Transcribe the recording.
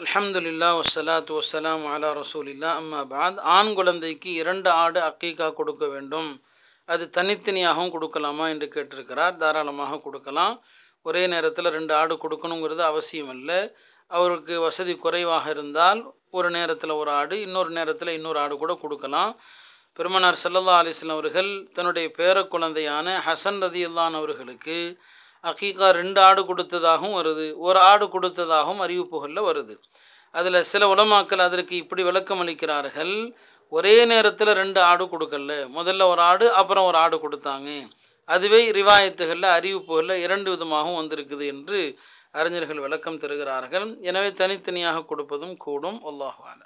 அல்ஹம்துலில்லா வசலாத்து வசலாம் அலா ரசூலில்லா அம்மா பாத் ஆண் குழந்தைக்கு இரண்டு ஆடு அக்கீக்கா கொடுக்க வேண்டும். அது தனித்தனியாகவும் கொடுக்கலாமா என்று கேட்டிருக்கிறார். தாராளமாக கொடுக்கலாம். ஒரே நேரத்தில் ரெண்டு ஆடு கொடுக்கணுங்கிறது அவசியம் இல்லை. அவருக்கு வசதி குறைவாக இருந்தால் ஒரு நேரத்தில் ஒரு ஆடு இன்னொரு நேரத்தில் இன்னொரு ஆடு கூட கொடுக்கலாம். பெருமனார் சல்லல்லா அலிஸ்லாம் அவர்கள் தன்னுடைய பேர குழந்தையான ஹசன் ரதியுல்லான் அவர்களுக்கு அக்கீக்கா ரெண்டு ஆடு கொடுத்ததாகவும் வருது. ஒரு ஆடு கொடுத்ததாகவும் அறிவிப்புகளில் வருது. அதில் சில உலமாக்கள் அதற்கு இப்படி விளக்கம் அளிக்கிறார்கள். ஒரே நேரத்தில் ரெண்டு ஆடு கொடுக்கல. முதல்ல ஒரு ஆடு அப்புறம் ஒரு ஆடு கொடுத்தாங்க. அதுவே ரிவாயத்துகளில் அறிவிப்புகளில் இரண்டு விதமாகவும் வந்திருக்குது என்று அறிஞர்கள் விளக்கம் தருகிறார்கள். எனவே தனித்தனியாக கொடுப்பதும் கூடும். அல்லாஹால